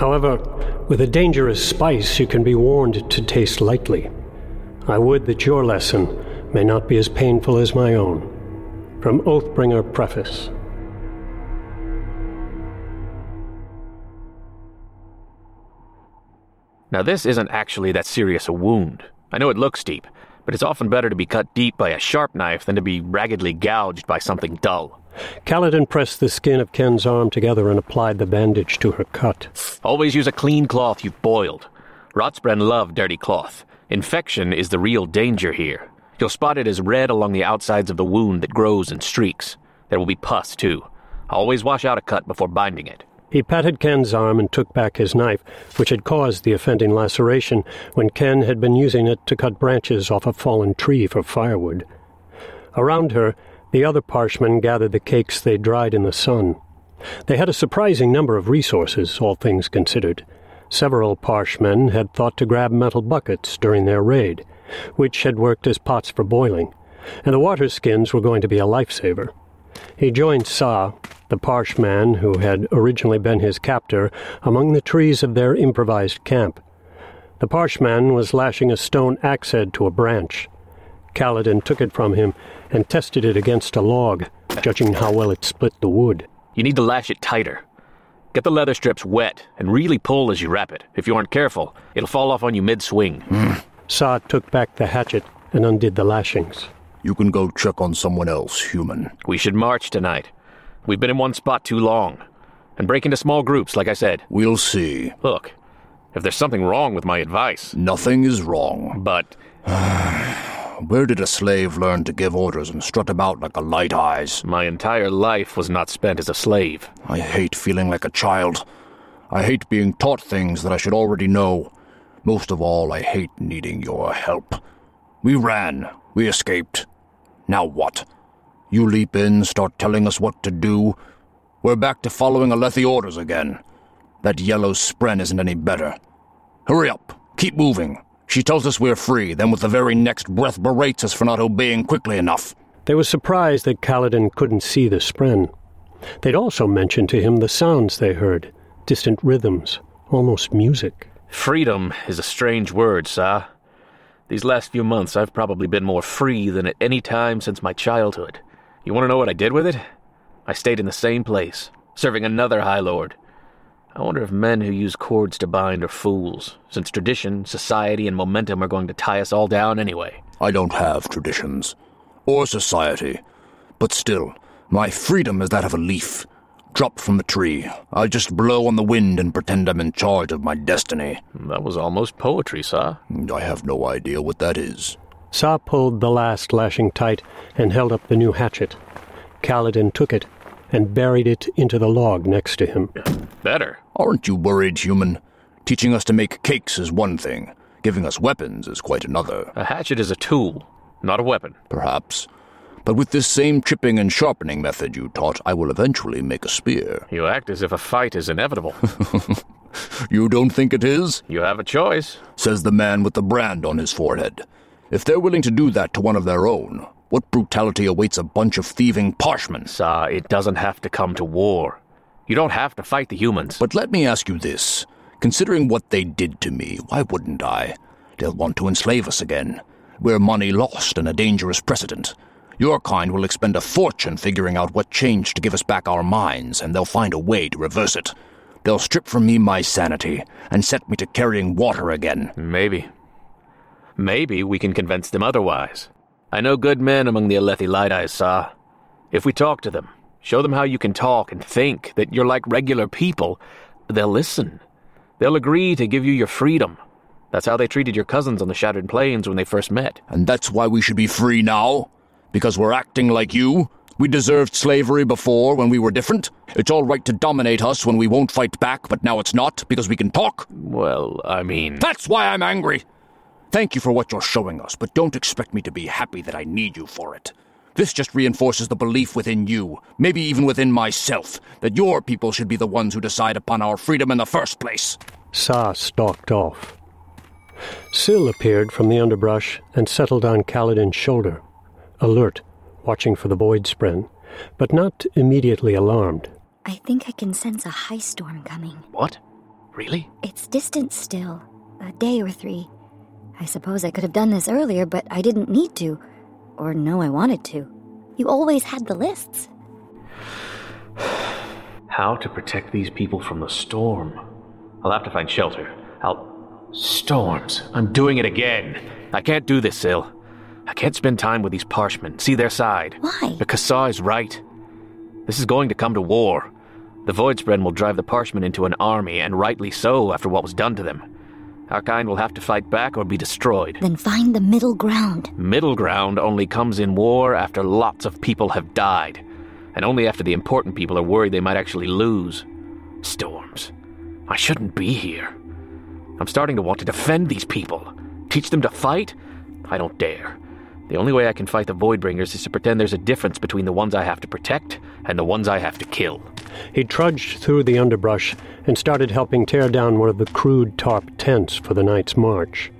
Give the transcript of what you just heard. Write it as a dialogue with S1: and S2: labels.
S1: However, with a dangerous spice, you can be warned to taste lightly. I would that your lesson may not be as painful as my own. From Oathbringer Preface.
S2: Now, this isn't actually that serious a wound. I know it looks deep, but it's often better to be cut deep by a sharp knife than to be raggedly gouged by something dull.
S1: Kaladin pressed the skin of Khen's arm together and applied the bandage to her cut.
S2: Always use a clean cloth you've boiled. Rotspren love dirty cloth. Infection is the real danger here. You'll spot it as red along the outsides of the wound that grows in streaks. There will be pus, too. Always wash out a cut before binding it.
S1: He patted Khen's arm and took back his knife, which had caused the offending laceration when Khen had been using it to cut branches off a fallen tree for firewood. Around her, the other parshmen gathered the cakes they dried in the sun. They had a surprising number of resources, all things considered. Several parshmen had thought to grab metal buckets during their raid, which had worked as pots for boiling, and the water skins were going to be a lifesaver. He joined Sah, the Parshman who had originally been his captor, among the trees of their improvised camp. The Parshman was lashing a stone axe head to a branch. Kaladin took it from him and tested it against a log, judging how well it split the wood.
S2: You need to lash it tighter. Get the leather strips wet and really pull as you wrap it. If you aren't careful, it'll fall off on you mid swing.
S1: Mm. Sah took back the hatchet and undid the lashings.
S3: You can go check on someone else, human.
S2: We should march tonight. We've been in one spot too long. And break into small groups, like I said.
S3: We'll see.
S2: Look, if there's something wrong with my advice.
S3: Nothing is wrong.
S2: But.
S3: Where did a slave learn to give orders and strut about like a light eyes?
S2: My entire life was not spent as a slave.
S3: I hate feeling like a child. I hate being taught things that I should already know. Most of all, I hate needing your help. We ran. We escaped. Now what? You leap in, start telling us what to do. We're back to following Alethi orders again. That yellow spren isn't any better. Hurry up. Keep moving. She tells us we're free, then with the very next breath berates us for not obeying quickly enough.
S1: They were surprised that Kaladin couldn't see the spren. They'd also mentioned to him the sounds they heard, distant rhythms, almost music.
S2: Freedom is a strange word, Sah. These last few months, I've probably been more free than at any time since my childhood. You want to know what I did with it? I stayed in the same place, serving another High Lord. I wonder if men who use cords to bind are fools, since tradition, society, and momentum are going to tie us all down anyway.
S3: I don't have traditions. Or society. But still, my freedom is that of a leaf. Dropped from the tree. I just blow on the wind and pretend I'm in charge of my destiny.
S2: That was almost poetry, sir.
S3: I have no idea what that is.
S1: Sah pulled the last lashing tight and held up the new hatchet. Kaladin took it and buried it into the log next to him.
S2: Better.
S3: Aren't you worried, human? Teaching us to make cakes is one thing. Giving us weapons is quite another.
S2: A hatchet is a tool, not a weapon.
S3: Perhaps. But with this same chipping and sharpening method you taught, I will eventually make a spear.
S2: You act as if a fight is inevitable.
S3: you don't think it is?
S2: You have a choice,
S3: says the man with the brand on his forehead. If they're willing to do that to one of their own, what brutality awaits a bunch of thieving parshmen?
S2: Sah, it doesn't have to come to war. You don't have to fight the humans.
S3: But let me ask you this. Considering what they did to me, why wouldn't I? They'll want to enslave us again. We're money lost and a dangerous precedent. Your kind will expend a fortune figuring out what changed to give us back our minds, and they'll find a way to reverse it. They'll strip from me my sanity and set me to carrying water again.
S2: Maybe. Maybe we can convince them otherwise. I know good men among the Alethi Light Eyes, Sah. If we talk to them, show them how you can talk and think, that you're like regular people, they'll listen. They'll agree to give you your freedom. That's how they treated your cousins on the Shattered Plains when they first met.
S3: And that's why we should be free now? Because we're acting like you? We deserved slavery before when we were different? It's all right to dominate us when we won't fight back, but now it's not because we can talk?
S2: Well, I mean.
S3: That's why I'm angry! Thank you for what you're showing us, but don't expect me to be happy that I need you for it. This just reinforces the belief within you, maybe even within myself, that your people should be the ones who decide upon our freedom in the first place.
S1: Sah stalked off. Syl appeared from the underbrush and settled on Kaladin's shoulder, alert, watching for the void spren, but not immediately alarmed.
S4: I think I can sense a high storm coming.
S2: What? Really?
S4: It's distant still. A day or three. I suppose I could have done this earlier, but I didn't need to. Or know I wanted to. You always had the lists.
S2: How to protect these people from the storm? I'll have to find shelter. I'll. Storms. I'm doing it again. I can't do this, Syl. I can't spend time with these parshmen, see their side.
S4: Why?
S2: Because Sah is right. This is going to come to war. The Voidspren will drive the Parshmen into an army, and rightly so after what was done to them. Our kind will have to fight back or be destroyed.
S4: Then find the middle ground.
S2: Middle ground only comes in war after lots of people have died, and only after the important people are worried they might actually lose. Storms. I shouldn't be here. I'm starting to want to defend these people. Teach them to fight? I don't dare. The only way I can fight the Voidbringers is to pretend there's a difference between the ones I have to protect and the ones I have to kill.
S1: He trudged through the underbrush and started helping tear down one of the crude tarp tents for the night's march.